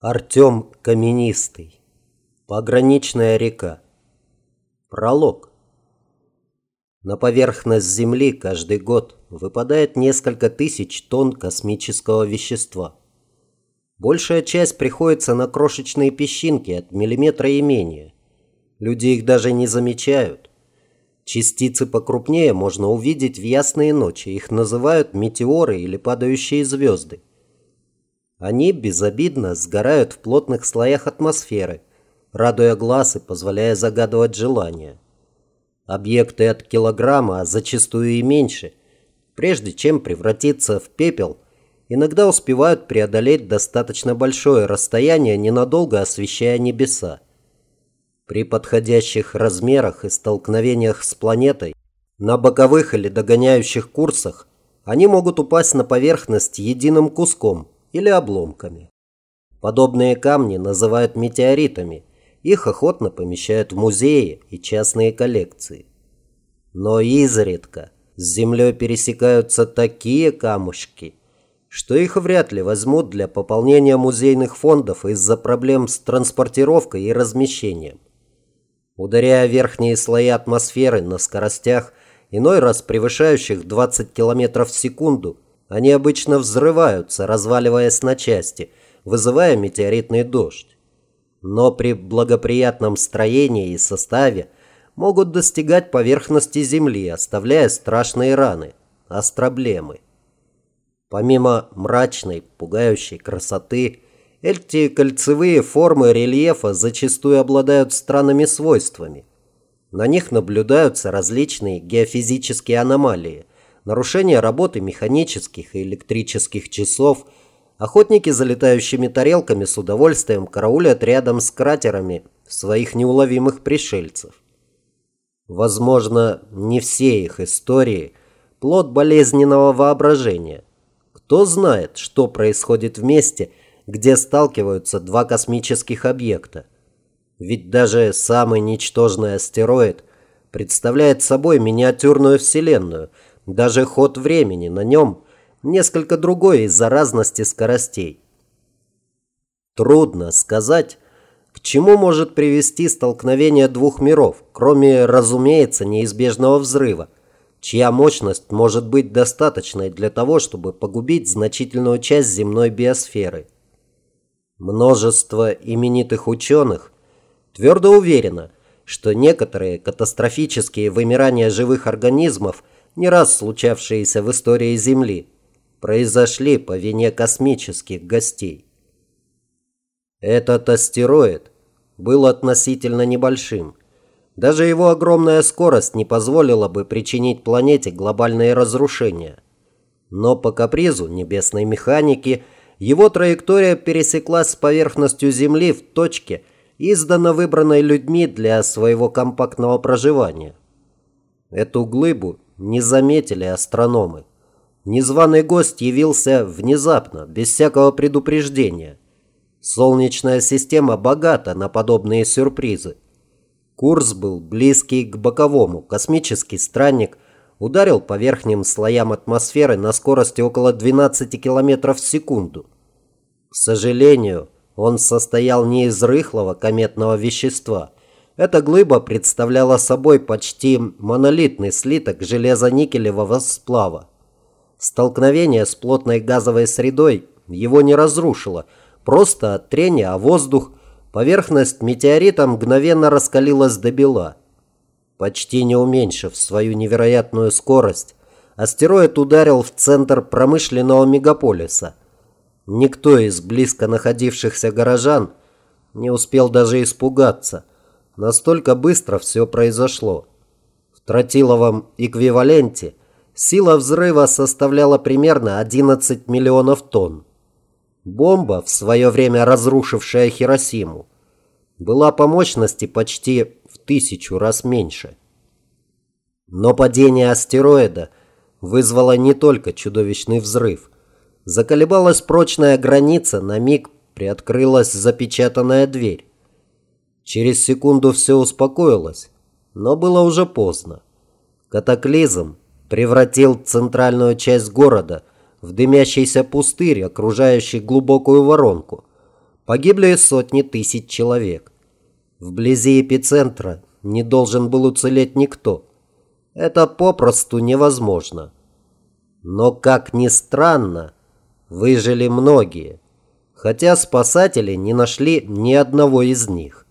Артем Каменистый. Пограничная река. Пролог. На поверхность Земли каждый год выпадает несколько тысяч тонн космического вещества. Большая часть приходится на крошечные песчинки от миллиметра и менее. Люди их даже не замечают. Частицы покрупнее можно увидеть в ясные ночи. Их называют метеоры или падающие звезды. Они безобидно сгорают в плотных слоях атмосферы, радуя глаз и позволяя загадывать желания. Объекты от килограмма, а зачастую и меньше, прежде чем превратиться в пепел, иногда успевают преодолеть достаточно большое расстояние, ненадолго освещая небеса. При подходящих размерах и столкновениях с планетой, на боковых или догоняющих курсах, они могут упасть на поверхность единым куском – или обломками. Подобные камни называют метеоритами. Их охотно помещают в музеи и частные коллекции. Но изредка с землей пересекаются такие камушки, что их вряд ли возьмут для пополнения музейных фондов из-за проблем с транспортировкой и размещением. Ударяя верхние слои атмосферы на скоростях, иной раз превышающих 20 км в секунду, они обычно взрываются, разваливаясь на части, вызывая метеоритный дождь. Но при благоприятном строении и составе могут достигать поверхности Земли, оставляя страшные раны, астроблемы. Помимо мрачной, пугающей красоты, эти кольцевые формы рельефа зачастую обладают странными свойствами. На них наблюдаются различные геофизические аномалии – нарушение работы механических и электрических часов, охотники за летающими тарелками с удовольствием караулят рядом с кратерами своих неуловимых пришельцев. Возможно, не все их истории – плод болезненного воображения. Кто знает, что происходит в месте, где сталкиваются два космических объекта. Ведь даже самый ничтожный астероид представляет собой миниатюрную Вселенную – даже ход времени на нем несколько другой из-за разности скоростей. Трудно сказать, к чему может привести столкновение двух миров, кроме, разумеется, неизбежного взрыва, чья мощность может быть достаточной для того, чтобы погубить значительную часть земной биосферы. Множество именитых ученых твердо уверено, что некоторые катастрофические вымирания живых организмов – не раз случавшиеся в истории Земли, произошли по вине космических гостей. Этот астероид был относительно небольшим. Даже его огромная скорость не позволила бы причинить планете глобальные разрушения. Но по капризу небесной механики его траектория пересеклась с поверхностью Земли в точке, издано выбранной людьми для своего компактного проживания. Эту глыбу не заметили астрономы. Незваный гость явился внезапно, без всякого предупреждения. Солнечная система богата на подобные сюрпризы. Курс был близкий к боковому. Космический странник ударил по верхним слоям атмосферы на скорости около 12 км в секунду. К сожалению, он состоял не из рыхлого кометного вещества – эта глыба представляла собой почти монолитный слиток железо-никелевого сплава. Столкновение с плотной газовой средой его не разрушило, просто от трения о воздух поверхность метеорита мгновенно раскалилась до бела. Почти не уменьшив свою невероятную скорость, астероид ударил в центр промышленного мегаполиса. Никто из близко находившихся горожан не успел даже испугаться – Настолько быстро все произошло. В тротиловом эквиваленте сила взрыва составляла примерно 11 миллионов тонн. Бомба, в свое время разрушившая Хиросиму, была по мощности почти в тысячу раз меньше. Но падение астероида вызвало не только чудовищный взрыв. Заколебалась прочная граница, на миг приоткрылась запечатанная дверь. Через секунду все успокоилось, но было уже поздно. Катаклизм превратил центральную часть города в дымящийся пустырь, окружающий глубокую воронку. Погибли сотни тысяч человек. Вблизи эпицентра не должен был уцелеть никто. Это попросту невозможно. Но, как ни странно, выжили многие, хотя спасатели не нашли ни одного из них.